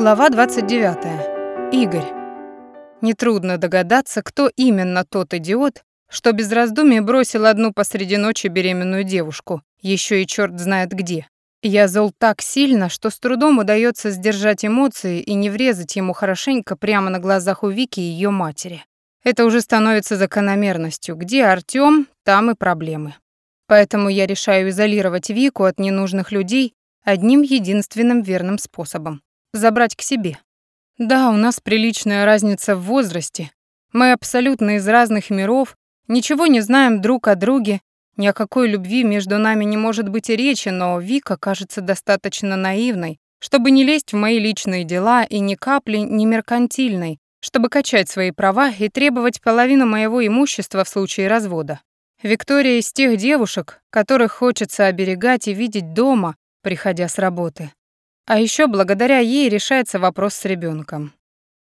Глава 29. Игорь. Нетрудно догадаться, кто именно тот идиот, что без раздумий бросил одну посреди ночи беременную девушку, еще и черт знает где. Я зол так сильно, что с трудом удается сдержать эмоции и не врезать ему хорошенько прямо на глазах у Вики и ее матери. Это уже становится закономерностью. Где Артём, там и проблемы. Поэтому я решаю изолировать Вику от ненужных людей одним единственным верным способом забрать к себе. Да, у нас приличная разница в возрасте. Мы абсолютно из разных миров, ничего не знаем друг о друге, ни о какой любви между нами не может быть и речи, но Вика кажется достаточно наивной, чтобы не лезть в мои личные дела и ни капли не меркантильной, чтобы качать свои права и требовать половину моего имущества в случае развода. Виктория из тех девушек, которых хочется оберегать и видеть дома, приходя с работы. А еще благодаря ей решается вопрос с ребенком.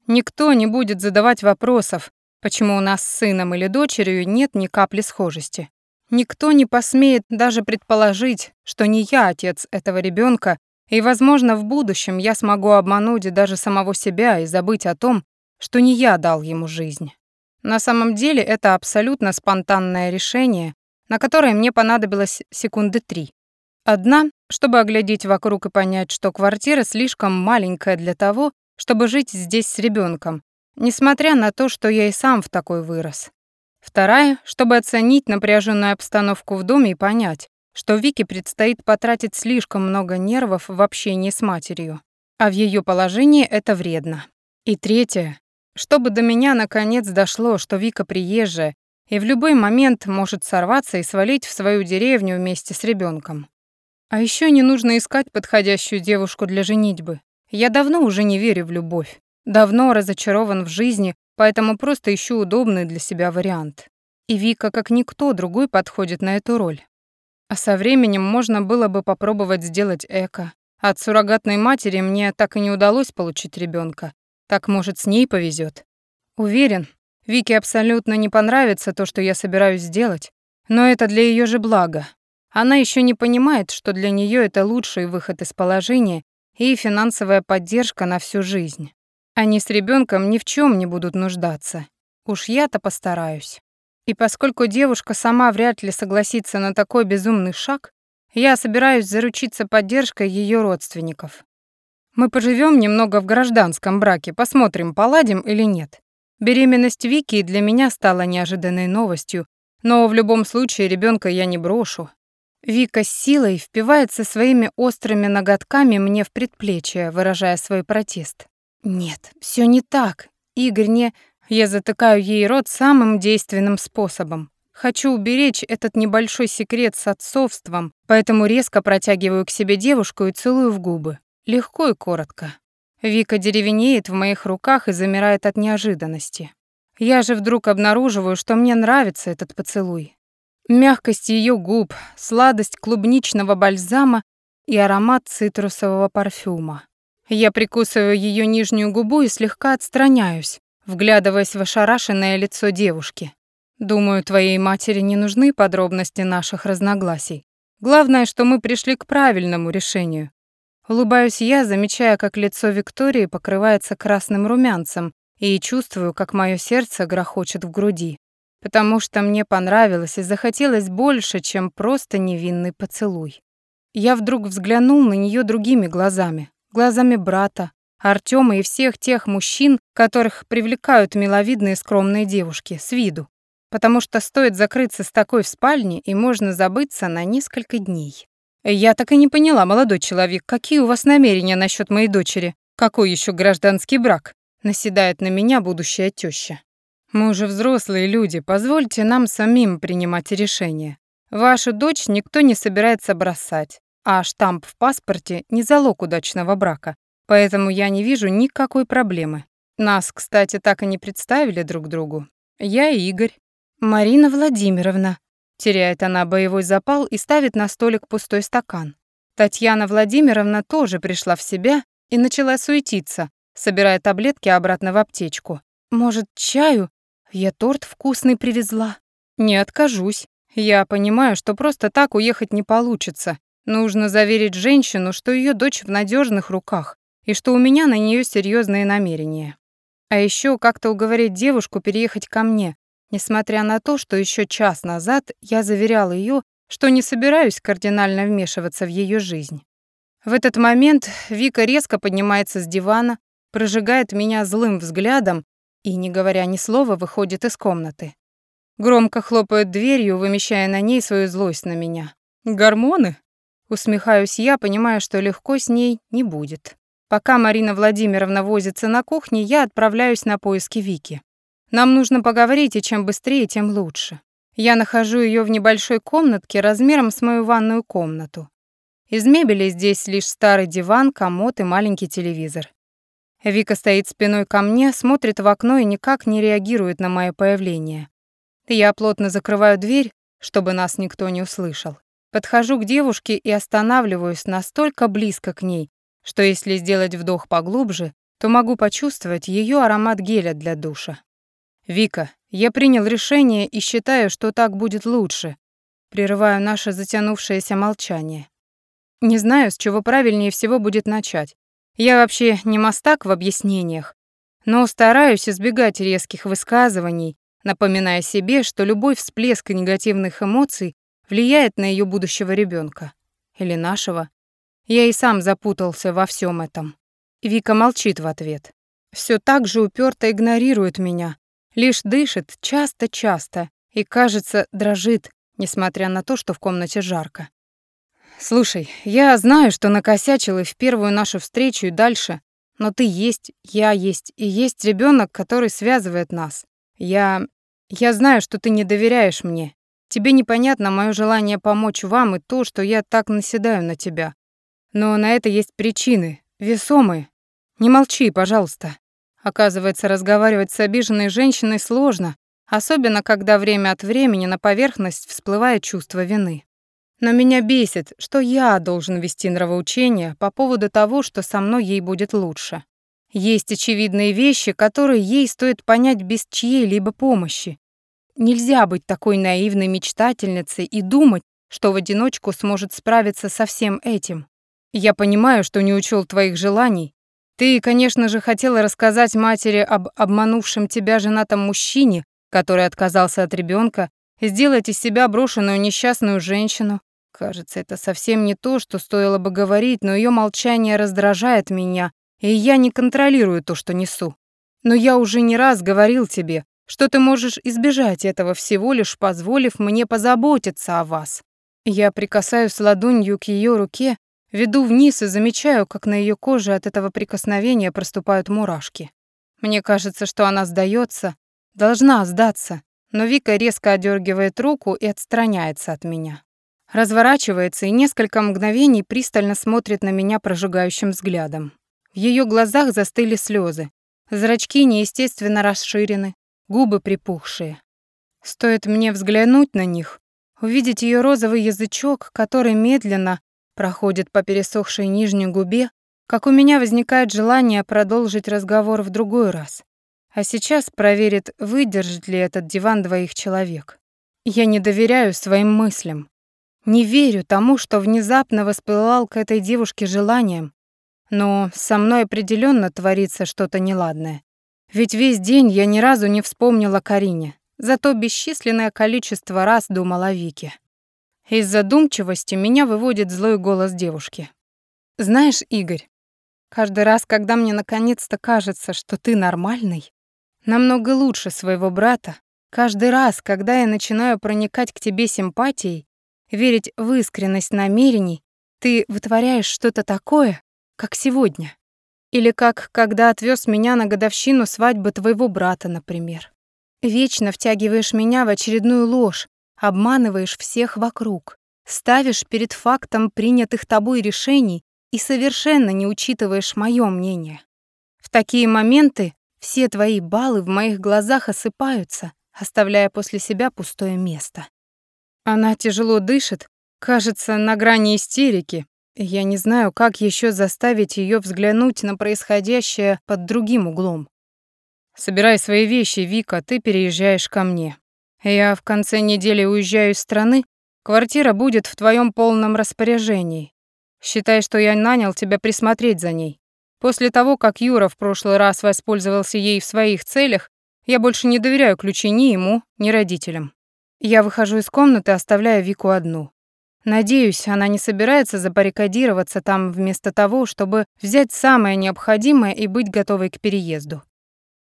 Никто не будет задавать вопросов, почему у нас с сыном или дочерью нет ни капли схожести. Никто не посмеет даже предположить, что не я отец этого ребенка, и, возможно, в будущем я смогу обмануть даже самого себя и забыть о том, что не я дал ему жизнь. На самом деле это абсолютно спонтанное решение, на которое мне понадобилось секунды три. Одна, чтобы оглядеть вокруг и понять, что квартира слишком маленькая для того, чтобы жить здесь с ребенком, несмотря на то, что я и сам в такой вырос. Вторая, чтобы оценить напряженную обстановку в доме и понять, что Вике предстоит потратить слишком много нервов в общении с матерью, а в ее положении это вредно. И третье, чтобы до меня наконец дошло, что Вика приезжая и в любой момент может сорваться и свалить в свою деревню вместе с ребенком. А еще не нужно искать подходящую девушку для женитьбы. Я давно уже не верю в любовь. Давно разочарован в жизни, поэтому просто ищу удобный для себя вариант. И Вика, как никто другой, подходит на эту роль. А со временем можно было бы попробовать сделать эко. От суррогатной матери мне так и не удалось получить ребенка. Так, может, с ней повезет. Уверен, Вике абсолютно не понравится то, что я собираюсь сделать, но это для ее же блага. Она еще не понимает, что для нее это лучший выход из положения и финансовая поддержка на всю жизнь. Они с ребенком ни в чем не будут нуждаться. Уж я-то постараюсь. И поскольку девушка сама вряд ли согласится на такой безумный шаг, я собираюсь заручиться поддержкой ее родственников. Мы поживем немного в гражданском браке, посмотрим, поладим или нет. Беременность Вики для меня стала неожиданной новостью, но в любом случае ребенка я не брошу, Вика с силой впивается своими острыми ноготками мне в предплечье, выражая свой протест. «Нет, все не так. Игорь не...» Я затыкаю ей рот самым действенным способом. Хочу уберечь этот небольшой секрет с отцовством, поэтому резко протягиваю к себе девушку и целую в губы. Легко и коротко. Вика деревенеет в моих руках и замирает от неожиданности. Я же вдруг обнаруживаю, что мне нравится этот поцелуй. Мягкость ее губ, сладость клубничного бальзама и аромат цитрусового парфюма. Я прикусываю ее нижнюю губу и слегка отстраняюсь, вглядываясь в ошарашенное лицо девушки. Думаю, твоей матери не нужны подробности наших разногласий. Главное, что мы пришли к правильному решению. Улыбаюсь я, замечая, как лицо Виктории покрывается красным румянцем, и чувствую, как мое сердце грохочет в груди потому что мне понравилось и захотелось больше, чем просто невинный поцелуй. Я вдруг взглянул на нее другими глазами, глазами брата, Артема и всех тех мужчин, которых привлекают миловидные скромные девушки, с виду. Потому что стоит закрыться с такой в спальне, и можно забыться на несколько дней. Я так и не поняла, молодой человек, какие у вас намерения насчет моей дочери? Какой еще гражданский брак? Наседает на меня будущая теща. Мы уже взрослые люди, позвольте нам самим принимать решения. Вашу дочь никто не собирается бросать, а штамп в паспорте не залог удачного брака, поэтому я не вижу никакой проблемы. Нас, кстати, так и не представили друг другу. Я и Игорь. Марина Владимировна. Теряет она боевой запал и ставит на столик пустой стакан. Татьяна Владимировна тоже пришла в себя и начала суетиться, собирая таблетки обратно в аптечку. Может, чаю? Я торт вкусный привезла. Не откажусь. Я понимаю, что просто так уехать не получится. Нужно заверить женщину, что ее дочь в надежных руках, и что у меня на нее серьезные намерения. А еще как-то уговорить девушку переехать ко мне, несмотря на то, что еще час назад я заверял ее, что не собираюсь кардинально вмешиваться в ее жизнь. В этот момент Вика резко поднимается с дивана, прожигает меня злым взглядом и, не говоря ни слова, выходит из комнаты. Громко хлопает дверью, вымещая на ней свою злость на меня. «Гормоны?» Усмехаюсь я, понимая, что легко с ней не будет. Пока Марина Владимировна возится на кухне, я отправляюсь на поиски Вики. Нам нужно поговорить, и чем быстрее, тем лучше. Я нахожу ее в небольшой комнатке размером с мою ванную комнату. Из мебели здесь лишь старый диван, комод и маленький телевизор. Вика стоит спиной ко мне, смотрит в окно и никак не реагирует на мое появление. Я плотно закрываю дверь, чтобы нас никто не услышал. Подхожу к девушке и останавливаюсь настолько близко к ней, что если сделать вдох поглубже, то могу почувствовать ее аромат геля для душа. «Вика, я принял решение и считаю, что так будет лучше», прерываю наше затянувшееся молчание. Не знаю, с чего правильнее всего будет начать. Я вообще не мастак в объяснениях, но стараюсь избегать резких высказываний, напоминая себе, что любой всплеск негативных эмоций влияет на ее будущего ребенка или нашего. Я и сам запутался во всем этом. Вика молчит в ответ. Все так же уперто игнорирует меня, лишь дышит часто-часто и, кажется, дрожит, несмотря на то, что в комнате жарко. «Слушай, я знаю, что накосячил и в первую нашу встречу и дальше, но ты есть, я есть, и есть ребенок, который связывает нас. Я... я знаю, что ты не доверяешь мне. Тебе непонятно мое желание помочь вам и то, что я так наседаю на тебя. Но на это есть причины, весомые. Не молчи, пожалуйста. Оказывается, разговаривать с обиженной женщиной сложно, особенно когда время от времени на поверхность всплывает чувство вины. Но меня бесит, что я должен вести нравоучение по поводу того, что со мной ей будет лучше. Есть очевидные вещи, которые ей стоит понять без чьей-либо помощи. Нельзя быть такой наивной мечтательницей и думать, что в одиночку сможет справиться со всем этим. Я понимаю, что не учел твоих желаний. Ты, конечно же, хотела рассказать матери об обманувшем тебя женатом мужчине, который отказался от ребенка, сделать из себя брошенную несчастную женщину. Кажется, это совсем не то, что стоило бы говорить, но ее молчание раздражает меня, и я не контролирую то, что несу. Но я уже не раз говорил тебе, что ты можешь избежать этого всего лишь позволив мне позаботиться о вас. Я прикасаюсь ладонью к ее руке, Веду вниз и замечаю, как на ее коже от этого прикосновения проступают мурашки. Мне кажется, что она сдается, должна сдаться, но Вика резко одергивает руку и отстраняется от меня. Разворачивается и несколько мгновений пристально смотрит на меня прожигающим взглядом. В ее глазах застыли слезы, зрачки неестественно расширены, губы припухшие. Стоит мне взглянуть на них, увидеть ее розовый язычок, который медленно, проходит по пересохшей нижней губе, как у меня возникает желание продолжить разговор в другой раз. А сейчас проверит, выдержит ли этот диван двоих человек. Я не доверяю своим мыслям. Не верю тому, что внезапно воспылал к этой девушке желанием. Но со мной определенно творится что-то неладное. Ведь весь день я ни разу не вспомнила Карине, зато бесчисленное количество раз думала о Вике. Из задумчивости меня выводит злой голос девушки. «Знаешь, Игорь, каждый раз, когда мне наконец-то кажется, что ты нормальный, намного лучше своего брата, каждый раз, когда я начинаю проникать к тебе симпатией, верить в искренность намерений, ты вытворяешь что-то такое, как сегодня. Или как когда отвез меня на годовщину свадьбы твоего брата, например. Вечно втягиваешь меня в очередную ложь, обманываешь всех вокруг, ставишь перед фактом принятых тобой решений и совершенно не учитываешь моё мнение. В такие моменты все твои баллы в моих глазах осыпаются, оставляя после себя пустое место. Она тяжело дышит, кажется, на грани истерики. Я не знаю, как еще заставить ее взглянуть на происходящее под другим углом. «Собирай свои вещи, Вика, ты переезжаешь ко мне. Я в конце недели уезжаю из страны, квартира будет в твоем полном распоряжении. Считай, что я нанял тебя присмотреть за ней. После того, как Юра в прошлый раз воспользовался ей в своих целях, я больше не доверяю ключи ни ему, ни родителям. Я выхожу из комнаты, оставляя Вику одну. Надеюсь, она не собирается забаррикадироваться там вместо того, чтобы взять самое необходимое и быть готовой к переезду.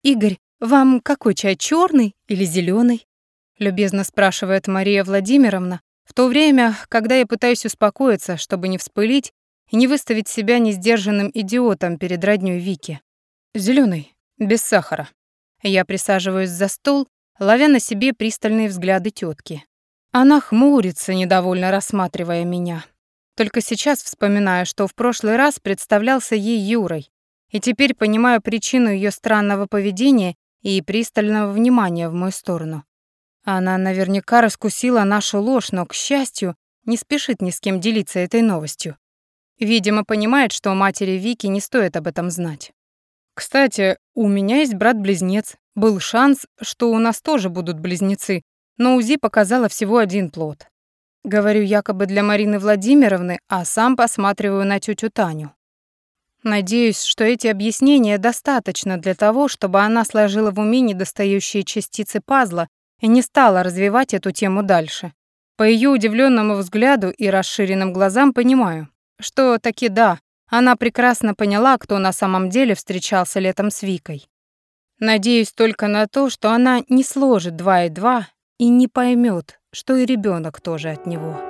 «Игорь, вам какой чай, черный или зеленый? любезно спрашивает Мария Владимировна, в то время, когда я пытаюсь успокоиться, чтобы не вспылить и не выставить себя несдержанным идиотом перед роднёй Вики. Зеленый, без сахара. Я присаживаюсь за стол, ловя на себе пристальные взгляды тетки. Она хмурится, недовольно рассматривая меня. Только сейчас вспоминаю, что в прошлый раз представлялся ей Юрой, и теперь понимаю причину ее странного поведения и пристального внимания в мою сторону. Она наверняка раскусила нашу ложь, но, к счастью, не спешит ни с кем делиться этой новостью. Видимо, понимает, что матери Вики не стоит об этом знать. Кстати, у меня есть брат-близнец. Был шанс, что у нас тоже будут близнецы, но УЗИ показала всего один плод. Говорю якобы для Марины Владимировны, а сам посматриваю на тетю Таню. Надеюсь, что эти объяснения достаточно для того, чтобы она сложила в уме недостающие частицы пазла и не стала развивать эту тему дальше. По ее удивленному взгляду и расширенным глазам понимаю, что таки да, она прекрасно поняла, кто на самом деле встречался летом с Викой. Надеюсь только на то, что она не сложит два и два и не поймет, что и ребенок тоже от него.